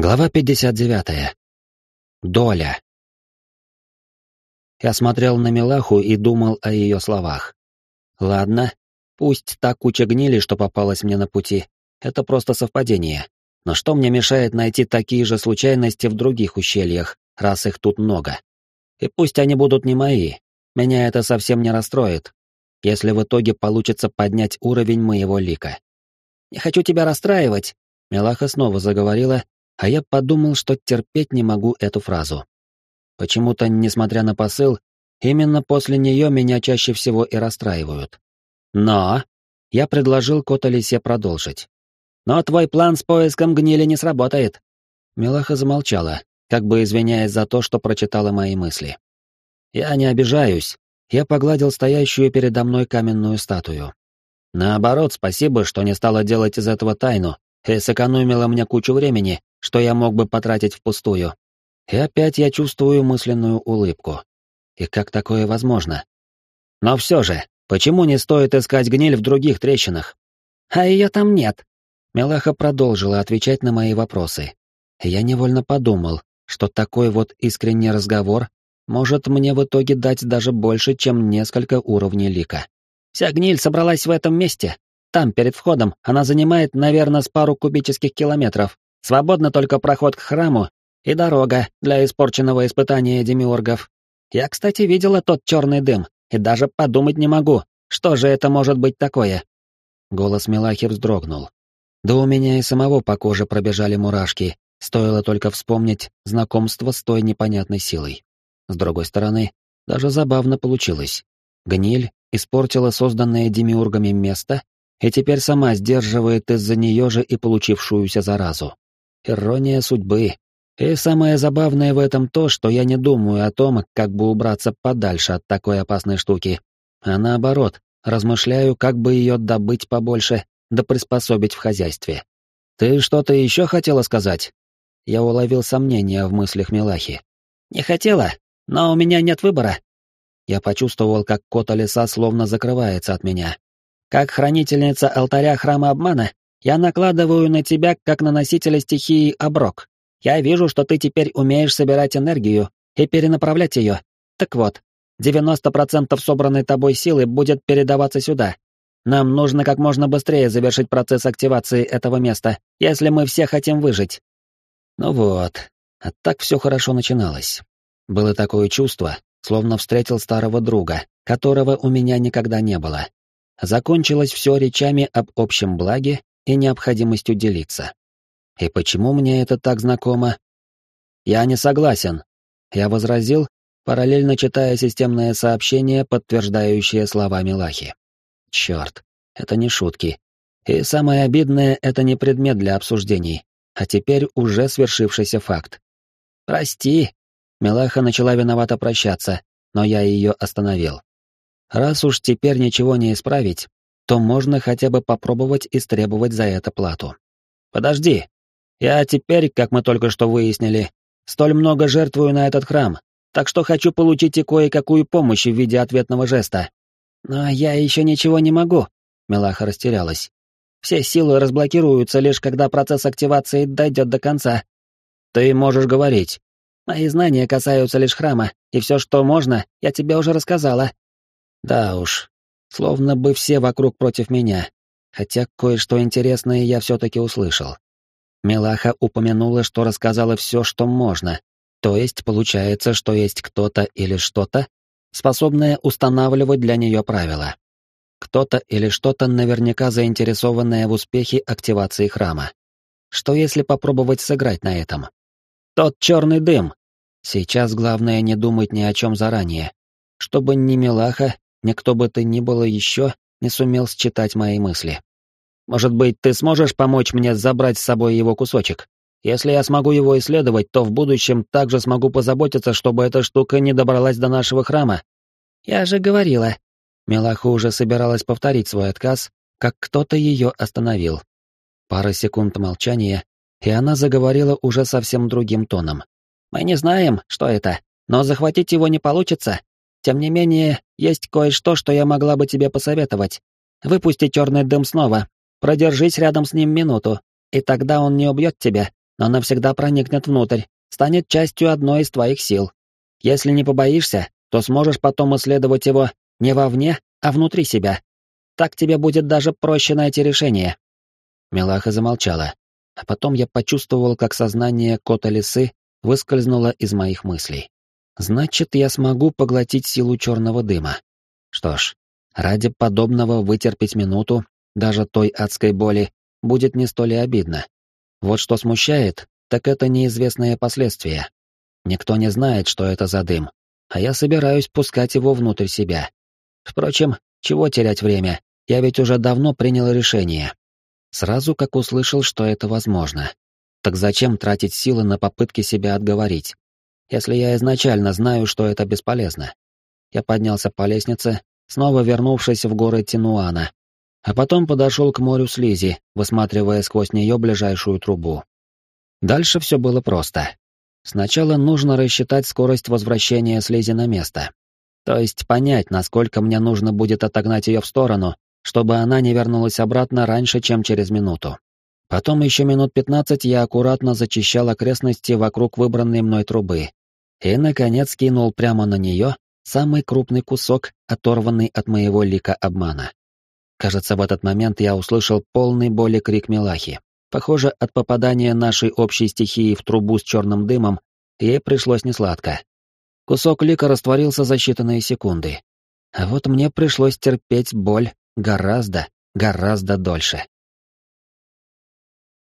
Глава 59. Доля. Я смотрел на Милаху и думал о ее словах. Ладно, пусть та куча гнили, что попалась мне на пути, это просто совпадение. Но что мне мешает найти такие же случайности в других ущельях, раз их тут много? И пусть они будут не мои, меня это совсем не расстроит, если в итоге получится поднять уровень моего лика. «Не хочу тебя расстраивать», — Милаха снова заговорила, а я подумал, что терпеть не могу эту фразу. Почему-то, несмотря на посыл, именно после нее меня чаще всего и расстраивают. Но я предложил Котолисе продолжить. Но твой план с поиском гнили не сработает. Милаха замолчала, как бы извиняясь за то, что прочитала мои мысли. Я не обижаюсь. Я погладил стоящую передо мной каменную статую. Наоборот, спасибо, что не стала делать из этого тайну и сэкономила мне кучу времени, что я мог бы потратить впустую. И опять я чувствую мысленную улыбку. И как такое возможно? Но все же, почему не стоит искать гниль в других трещинах? А ее там нет. Мелаха продолжила отвечать на мои вопросы. Я невольно подумал, что такой вот искренний разговор может мне в итоге дать даже больше, чем несколько уровней лика. Вся гниль собралась в этом месте. Там, перед входом, она занимает, наверное, с пару кубических километров. Свободно только проход к храму и дорога для испорченного испытания демиургов. Я, кстати, видела тот черный дым, и даже подумать не могу, что же это может быть такое. Голос Милахи вздрогнул. Да у меня и самого по коже пробежали мурашки, стоило только вспомнить знакомство с той непонятной силой. С другой стороны, даже забавно получилось. Гниль испортила созданное демиургами место и теперь сама сдерживает из-за нее же и получившуюся заразу. Ирония судьбы. И самое забавное в этом то, что я не думаю о том, как бы убраться подальше от такой опасной штуки, а наоборот, размышляю, как бы ее добыть побольше, да приспособить в хозяйстве. «Ты что-то еще хотела сказать?» Я уловил сомнения в мыслях Милахи. «Не хотела, но у меня нет выбора». Я почувствовал, как кот леса словно закрывается от меня. Как хранительница алтаря храма обмана, я накладываю на тебя, как на носителя стихии, оброк. Я вижу, что ты теперь умеешь собирать энергию и перенаправлять ее. Так вот, 90% собранной тобой силы будет передаваться сюда. Нам нужно как можно быстрее завершить процесс активации этого места, если мы все хотим выжить. Ну вот, а так все хорошо начиналось. Было такое чувство, словно встретил старого друга, которого у меня никогда не было. Закончилось все речами об общем благе и необходимостью делиться. И почему мне это так знакомо? Я не согласен. Я возразил, параллельно читая системное сообщение, подтверждающее слова Милахи. Черт, это не шутки. И самое обидное, это не предмет для обсуждений, а теперь уже свершившийся факт. «Прости», — Милаха начала виновато прощаться, но я ее остановил. Раз уж теперь ничего не исправить, то можно хотя бы попробовать истребовать за это плату. Подожди. Я теперь, как мы только что выяснили, столь много жертвую на этот храм, так что хочу получить и кое-какую помощь в виде ответного жеста. Но я еще ничего не могу, Мелаха растерялась. Все силы разблокируются лишь когда процесс активации дойдет до конца. Ты можешь говорить. Мои знания касаются лишь храма, и все, что можно, я тебе уже рассказала. Да уж, Словно бы все вокруг против меня, хотя кое-что интересное я все-таки услышал. Милаха упомянула, что рассказала все, что можно, то есть получается, что есть кто-то или что-то, способное устанавливать для нее правила. Кто-то или что-то наверняка заинтересованное в успехе активации храма. Что если попробовать сыграть на этом? Тот черный дым. Сейчас главное не думать ни о чем заранее. Чтобы ни Милаха, Никто бы ты ни было еще не сумел считать мои мысли. Может быть, ты сможешь помочь мне забрать с собой его кусочек? Если я смогу его исследовать, то в будущем также смогу позаботиться, чтобы эта штука не добралась до нашего храма. Я же говорила. Мелаха уже собиралась повторить свой отказ, как кто-то ее остановил. Пара секунд молчания, и она заговорила уже совсем другим тоном. «Мы не знаем, что это, но захватить его не получится. Тем не менее, есть кое-что, что я могла бы тебе посоветовать. Выпусти черный дым снова, продержись рядом с ним минуту, и тогда он не убьет тебя, но навсегда проникнет внутрь, станет частью одной из твоих сил. Если не побоишься, то сможешь потом исследовать его не вовне, а внутри себя. Так тебе будет даже проще найти решение». Милаха замолчала, а потом я почувствовал, как сознание кота-лисы выскользнуло из моих мыслей. Значит, я смогу поглотить силу черного дыма. Что ж, ради подобного вытерпеть минуту, даже той адской боли, будет не столь и обидно. Вот что смущает, так это неизвестные последствия. Никто не знает, что это за дым, а я собираюсь пускать его внутрь себя. Впрочем, чего терять время, я ведь уже давно принял решение. Сразу как услышал, что это возможно. Так зачем тратить силы на попытки себя отговорить? Если я изначально знаю, что это бесполезно. Я поднялся по лестнице, снова вернувшись в горы Тинуана, а потом подошел к морю слизи, высматривая сквозь нее ближайшую трубу. Дальше все было просто. Сначала нужно рассчитать скорость возвращения слизи на место. То есть понять, насколько мне нужно будет отогнать ее в сторону, чтобы она не вернулась обратно раньше, чем через минуту. Потом еще минут пятнадцать я аккуратно зачищал окрестности вокруг выбранной мной трубы, и, наконец, кинул прямо на нее самый крупный кусок, оторванный от моего лика обмана. Кажется, в этот момент я услышал полный боли крик Милахи. Похоже, от попадания нашей общей стихии в трубу с черным дымом ей пришлось несладко. Кусок лика растворился за считанные секунды. А вот мне пришлось терпеть боль гораздо, гораздо дольше.